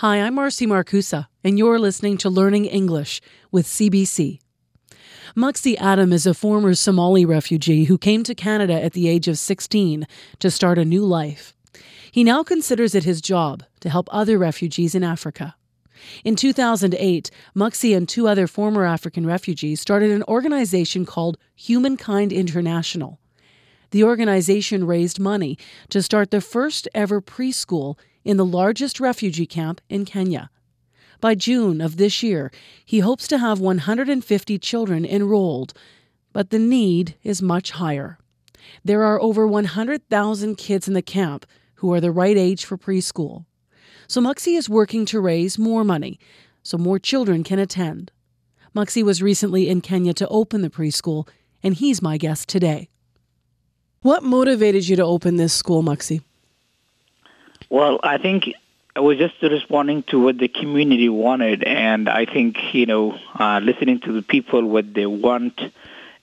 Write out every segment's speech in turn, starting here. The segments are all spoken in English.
Hi, I'm Marcy Markusa, and you're listening to Learning English with CBC. Muuxi Adam is a former Somali refugee who came to Canada at the age of 16 to start a new life. He now considers it his job to help other refugees in Africa. In 2008, Muuxi and two other former African refugees started an organization called Humankind International. The organization raised money to start the first ever preschool in the largest refugee camp in Kenya. By June of this year, he hopes to have 150 children enrolled, but the need is much higher. There are over 100,000 kids in the camp who are the right age for preschool. So Muuxi is working to raise more money so more children can attend. Muuxi was recently in Kenya to open the preschool, and he's my guest today. What motivated you to open this school, Muuxi? Well, I think I was just responding to what the community wanted, and I think you know, uh, listening to the people what they want,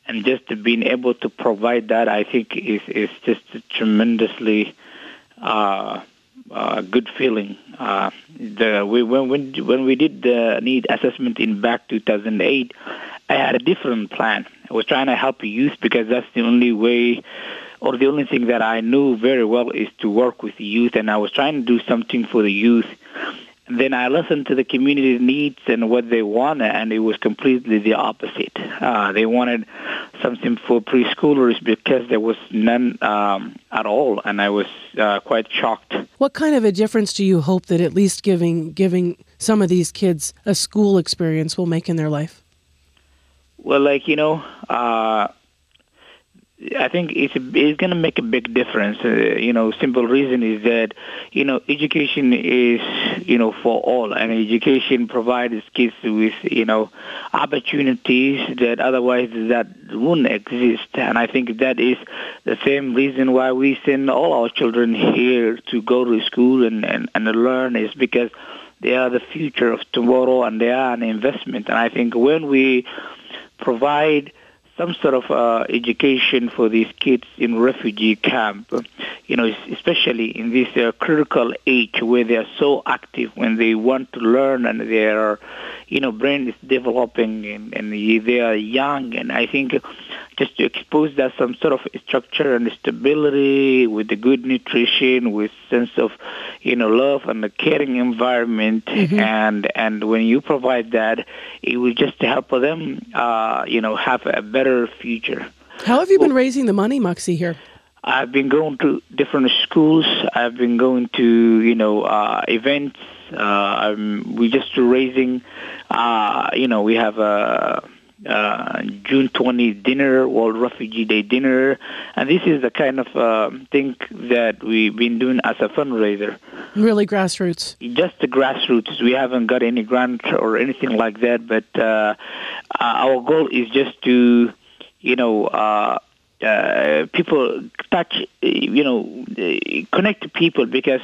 and just being able to provide that, I think is is just a tremendously uh, uh, good feeling. Uh, the we when when when we did the need assessment in back 2008, I had a different plan. I was trying to help youth because that's the only way or the only thing that I knew very well is to work with the youth, and I was trying to do something for the youth. And then I listened to the community needs and what they wanted, and it was completely the opposite. Uh, they wanted something for preschoolers because there was none um, at all, and I was uh, quite shocked. What kind of a difference do you hope that at least giving giving some of these kids a school experience will make in their life? Well, like you know, uh, I think it's it's going to make a big difference. Uh, you know, simple reason is that you know education is you know for all, and education provides kids with you know opportunities that otherwise that wouldn't exist. And I think that is the same reason why we send all our children here to go to school and and, and learn is because they are the future of tomorrow and they are an investment. And I think when we provide some sort of uh, education for these kids in refugee camp, you know, especially in this uh, critical age where they are so active when they want to learn and their, you know, brain is developing and, and they are young. And I think just to expose that some sort of structure and stability with the good nutrition, with sense of, you know, love and a caring environment. Mm-hmm. And and when you provide that, it will just help them, uh, you know, have a better future. How have you been raising the money, Muuxi, here? I've been going to different schools. I've been going to, you know, uh, events. Uh, I'm, we're just raising, uh, you know, we have a uh, June 20 dinner, World Refugee Day dinner, and this is the kind of uh, thing that we've been doing as a fundraiser. Really grassroots. Just the grassroots. We haven't got any grant or anything like that, but uh, our goal is just to, you know, uh, uh, people touch, you know, connect to people because,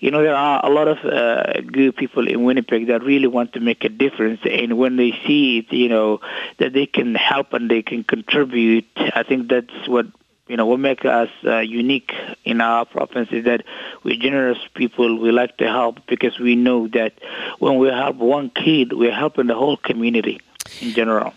you know, there are a lot of uh, good people in Winnipeg that really want to make a difference. And when they see it, you know, that they can help and they can contribute, I think that's what you know, what makes us uh, unique in our province is that we're generous people. We like to help because we know that when we help one kid, we're helping the whole community in general.